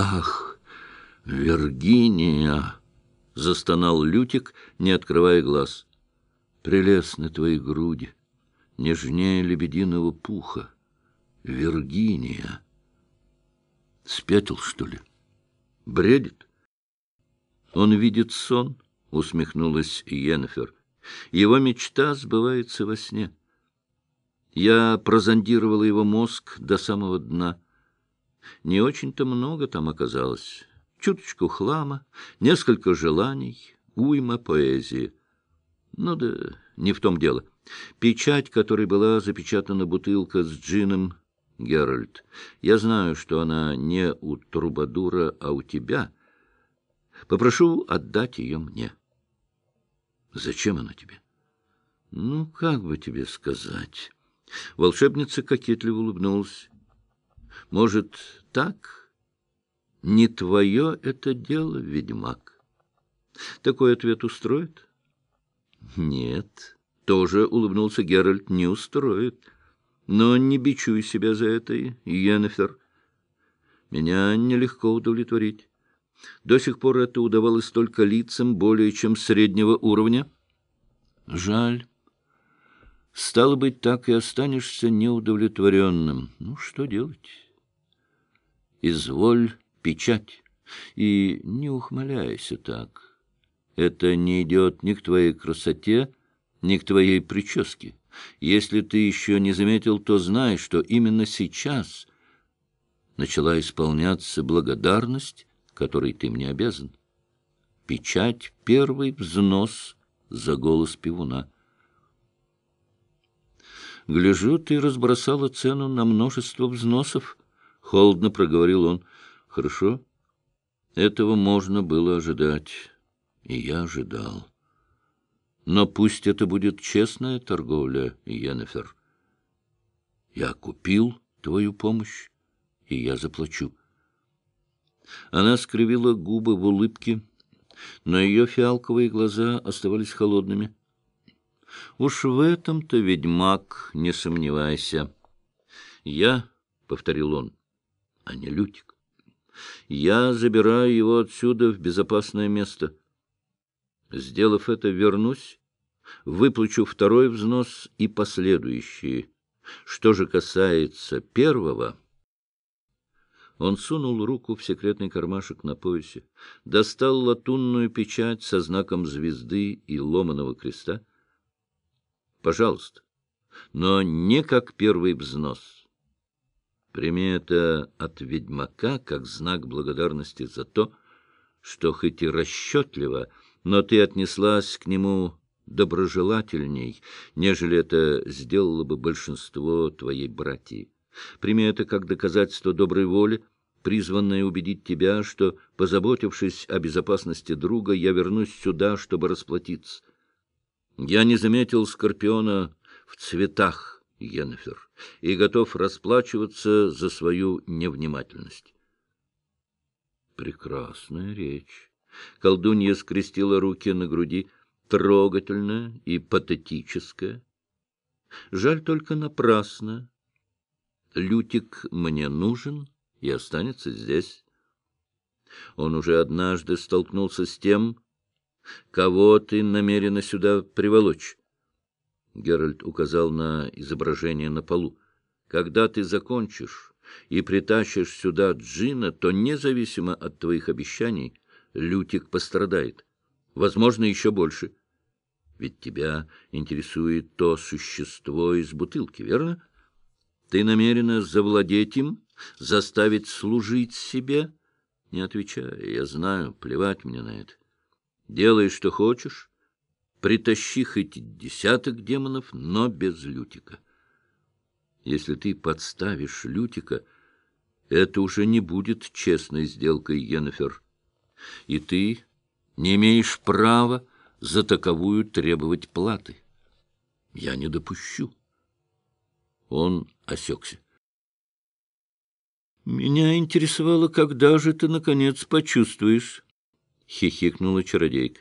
Ах, Виргиния! — застонал Лютик, не открывая глаз. Прелестны твои груди, нежнее лебединого пуха. Виргиния! Спятил, что ли? Бредит? Он видит сон, — усмехнулась Йеннефер. Его мечта сбывается во сне. Я прозондировала его мозг до самого дна. Не очень-то много там оказалось. Чуточку хлама, несколько желаний, уйма поэзии. Ну да не в том дело. Печать, которой была запечатана бутылка с джином, Геральт, я знаю, что она не у Трубадура, а у тебя. Попрошу отдать ее мне. Зачем она тебе? Ну, как бы тебе сказать... Волшебница кокетливо улыбнулась. «Может, так? Не твое это дело, ведьмак. Такой ответ устроит?» «Нет», — тоже улыбнулся Геральт, — «не устроит. Но не бичуй себя за это, Йеннефер. Меня нелегко удовлетворить. До сих пор это удавалось только лицам более чем среднего уровня. Жаль». Стало быть, так и останешься неудовлетворенным. Ну, что делать? Изволь печать, и не ухмыляйся так. Это не идет ни к твоей красоте, ни к твоей прическе. Если ты еще не заметил, то знай, что именно сейчас начала исполняться благодарность, которой ты мне обязан. Печать — первый взнос за голос пивуна — Гляжу, ты разбросала цену на множество взносов. Холодно проговорил он. Хорошо. Этого можно было ожидать. И я ожидал. Но пусть это будет честная торговля, Йеннефер. Я купил твою помощь, и я заплачу. Она скривила губы в улыбке, но ее фиалковые глаза оставались холодными. Уж в этом-то, ведьмак, не сомневайся. Я, — повторил он, — а не Лютик. Я забираю его отсюда в безопасное место. Сделав это, вернусь, выплачу второй взнос и последующие. Что же касается первого... Он сунул руку в секретный кармашек на поясе, достал латунную печать со знаком звезды и ломаного креста, Пожалуйста, но не как первый взнос. Прими это от ведьмака как знак благодарности за то, что хоть и расчетливо, но ты отнеслась к нему доброжелательней, нежели это сделало бы большинство твоей братьи. Прими это как доказательство доброй воли, призванное убедить тебя, что, позаботившись о безопасности друга, я вернусь сюда, чтобы расплатиться. Я не заметил Скорпиона в цветах, Йеннефер, и готов расплачиваться за свою невнимательность. Прекрасная речь. Колдунья скрестила руки на груди, трогательная и патетическая. Жаль только напрасно. Лютик мне нужен и останется здесь. Он уже однажды столкнулся с тем, Кого ты намерена сюда приволочь? Геральт указал на изображение на полу. Когда ты закончишь и притащишь сюда Джина, то независимо от твоих обещаний Лютик пострадает. Возможно, еще больше. Ведь тебя интересует то существо из бутылки, верно? Ты намерена завладеть им, заставить служить себе? Не отвечай, я знаю, плевать мне на это. Делай, что хочешь, притащи хоть десяток демонов, но без Лютика. Если ты подставишь Лютика, это уже не будет честной сделкой, Йеннефер. И ты не имеешь права за таковую требовать платы. Я не допущу. Он осекся. Меня интересовало, когда же ты, наконец, почувствуешь, — хихикнула чародейка.